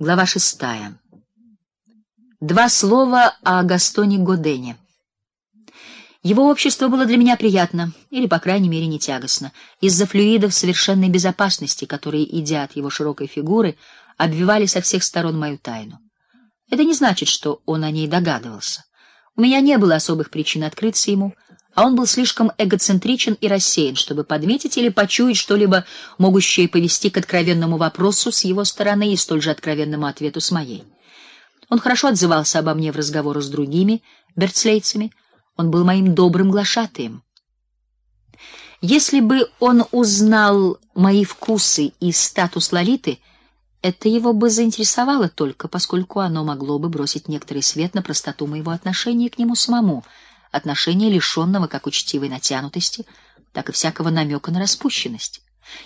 Глава шестая. Два слова о Гастоне Годене. Его общество было для меня приятно, или по крайней мере не тягостно, из-за флюидов совершенной безопасности, которые, идя от его широкой фигуры, обвивали со всех сторон мою тайну. Это не значит, что он о ней догадывался. У меня не было особых причин открыться ему, а он был слишком эгоцентричен и рассеян, чтобы подметить или почуять что-либо, могущее повести к откровенному вопросу с его стороны и столь же откровенному ответу с моей. Он хорошо отзывался обо мне в разговорах с другими берцлейцами. Он был моим добрым глашатаем. Если бы он узнал мои вкусы и статус Лолиты, это его бы заинтересовало только, поскольку оно могло бы бросить некоторый свет на простоту моего отношения к нему самому отношения лишенного как учтивой натянутости, так и всякого намека на распущенность.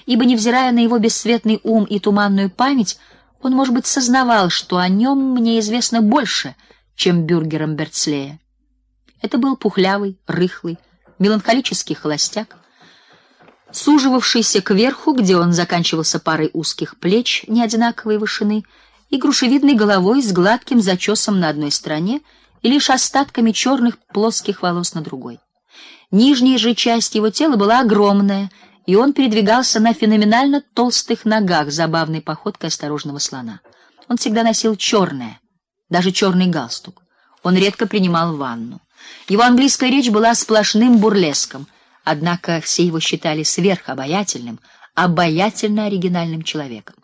Ибо невзирая на его бесцветный ум и туманную память, он, может быть, сознавал, что о нем мне известно больше, чем бюргерам Берцлея. Это был пухлявый, рыхлый, меланхолический холостяк, суживавшийся кверху, где он заканчивался парой узких плеч неодинаковой вышины, и грушевидной головой с гладким зачесом на одной стороне и лишь остатками черных плоских волос на другой. Нижняя же часть его тела была огромная, и он передвигался на феноменально толстых ногах, забавной походкой осторожного слона. Он всегда носил черное, даже черный галстук. Он редко принимал ванну. Его английская речь была сплошным бурлеском, однако все его считали сверхобаятельным, обаятельно оригинальным человеком.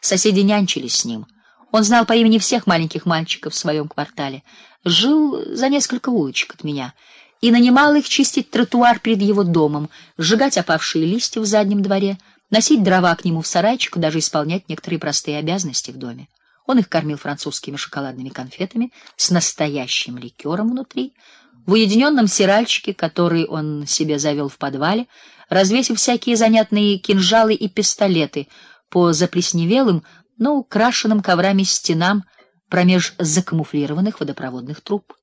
Соседи нянчились с ним. Он знал по имени всех маленьких мальчиков в своем квартале, жил за несколько улочек от меня и нанимал их чистить тротуар перед его домом, сжигать опавшие листья в заднем дворе, носить дрова к нему в сарайчик, даже исполнять некоторые простые обязанности в доме. Он их кормил французскими шоколадными конфетами с настоящим ликером внутри, в уединенном сиральчике, который он себе завел в подвале, развесив всякие занятные кинжалы и пистолеты по заплесневелым, но украшенным коврами стенам промеж закамуфлированных водопроводных труб.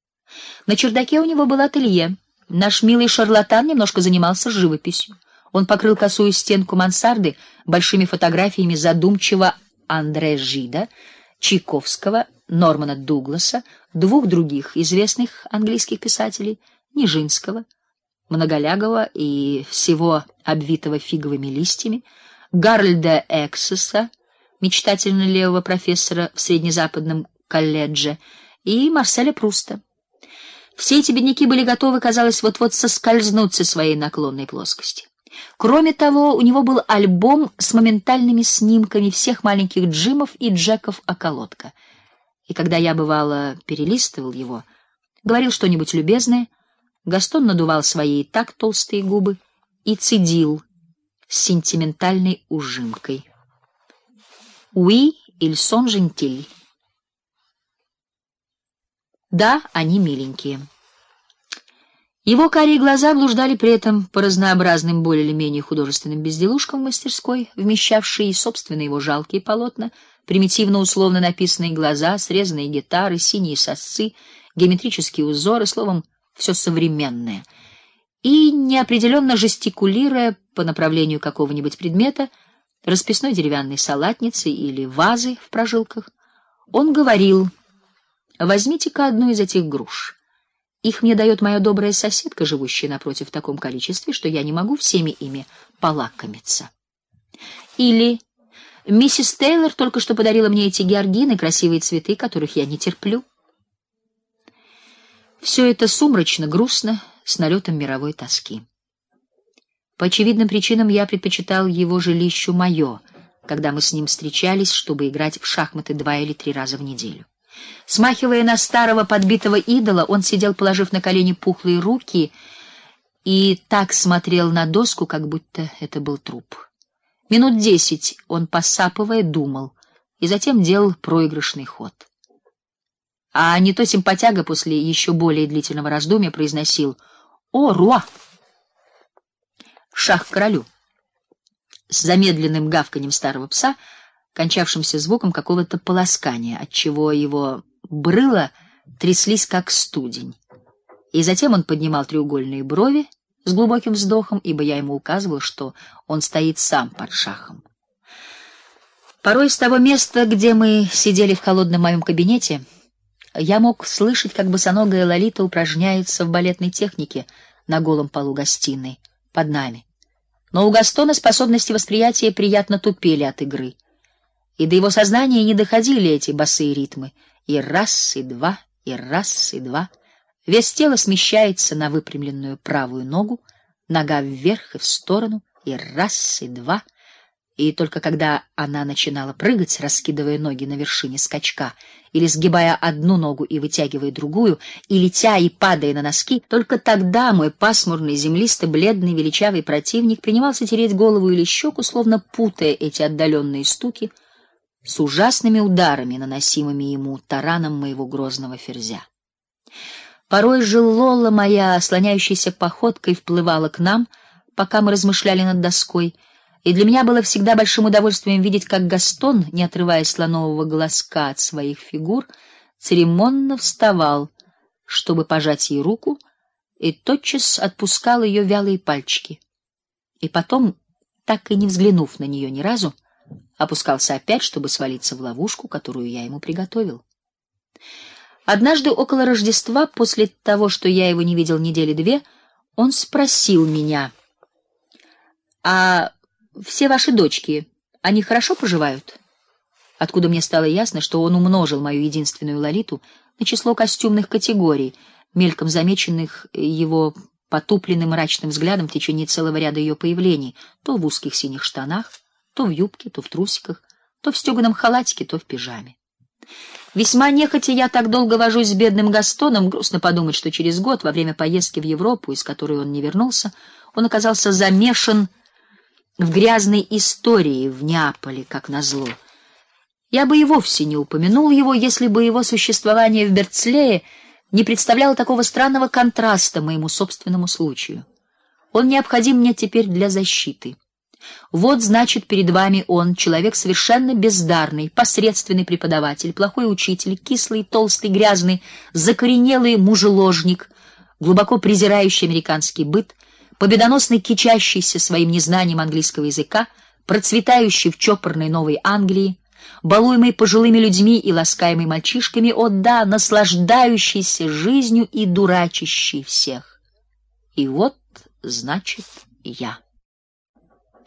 На чердаке у него было ателье. Наш милый шарлатан немножко занимался живописью. Он покрыл косую стенку мансарды большими фотографиями задумчиво Андре Жида, Чайковского, Нормана Дугласа, двух других известных английских писателей, Нижинского, многолягого и всего обвитого фиговыми листьями, Гарльда Эксеса, мечтательно левого профессора в среднезападном колледже, и Марселя Пруста. Все эти бедняки были готовы, казалось, вот-вот соскользнуть со своей наклонной плоскости. Кроме того, у него был альбом с моментальными снимками всех маленьких Джимов и Джеков околотка. И когда я бывало перелистывал его, говорил что-нибудь любезное, Гастон надувал свои так толстые губы и цедил с сентиментальной ужимкой. Oui, ils sont gentils. Да, они миленькие. Его карие глаза блуждали при этом по разнообразным более или менее художественным безделушкам в мастерской, вмещавшие собственные его жалкие полотна, примитивно условно написанные глаза, срезанные гитары, синие сосцы, геометрические узоры, словом, все современное. И неопределенно жестикулируя по направлению какого-нибудь предмета, расписной деревянной салатницы или вазы в прожилках, он говорил: Возьмите-ка одну из этих груш. Их мне дает моя добрая соседка, живущая напротив в таком количестве, что я не могу всеми ими полакомиться. Или миссис Тейлор только что подарила мне эти георгины, красивые цветы, которых я не терплю. Все это сумрачно, грустно, с налетом мировой тоски. По очевидным причинам я предпочитал его жилищу мое, когда мы с ним встречались, чтобы играть в шахматы два или три раза в неделю. Смахивая на старого подбитого идола, он сидел, положив на колени пухлые руки, и так смотрел на доску, как будто это был труп. Минут десять он посапывая думал и затем делал проигрышный ход. А не то симпатяга после еще более длительного раздумья произносил: "О, руа!" Шах королю. С замедленным гавканьем старого пса кончавшимся звуком какого-то полоскания, от чего его брыла тряслись как студень. И затем он поднимал треугольные брови с глубоким вздохом, ибо я ему указывал, что он стоит сам под шахом. Порой с того места, где мы сидели в холодном моем кабинете, я мог слышать, как босоногая Лолита упражняется в балетной технике на голом полу гостиной под нами. Но у Гастона способности восприятия приятно тупели от игры, и до его сознания не доходили эти босые ритмы. И раз, и два, и раз, и два. Вес тела смещается на выпрямленную правую ногу, нога вверх и в сторону, и раз, и два — и только когда она начинала прыгать, раскидывая ноги на вершине скачка, или сгибая одну ногу и вытягивая другую, и летя и падая на носки, только тогда мой пасмурный, землистый, бледный, величавый противник принимался тереть голову или щеку, словно путая эти отдаленные стуки с ужасными ударами, наносимыми ему тараном моего грозного ферзя. Порой же Лола моя, слоняющаяся походкой, вплывала к нам, пока мы размышляли над доской — и для меня было всегда большим удовольствием видеть, как Гастон, не отрывая слонового глазка от своих фигур, церемонно вставал, чтобы пожать ей руку, и тотчас отпускал ее вялые пальчики. И потом, так и не взглянув на нее ни разу, опускался опять, чтобы свалиться в ловушку, которую я ему приготовил. Однажды около Рождества, после того, что я его не видел недели две, он спросил меня: "А все ваши дочки, они хорошо поживают? Откуда мне стало ясно, что он умножил мою единственную Лолиту на число костюмных категорий, мельком замеченных его потупленным мрачным взглядом в течение целого ряда ее появлений, то в узких синих штанах, то в юбке, то в трусиках, то в стеганом халатике, то в пижаме. Весьма нехотя я так долго вожусь с бедным Гастоном, грустно подумать, что через год, во время поездки в Европу, из которой он не вернулся, он оказался замешан в грязной истории в Неаполе, как назло. Я бы и вовсе не упомянул его, если бы его существование в Берцлее не представляло такого странного контраста моему собственному случаю. Он необходим мне теперь для защиты. Вот, значит, перед вами он, человек совершенно бездарный, посредственный преподаватель, плохой учитель, кислый, толстый, грязный, закоренелый мужеложник, глубоко презирающий американский быт, победоносный кичащийся своим незнанием английского языка, процветающий в чопорной Новой Англии, балуемый пожилыми людьми и ласкаемый мальчишками, о да, наслаждающийся жизнью и дурачащий всех. И вот, значит, я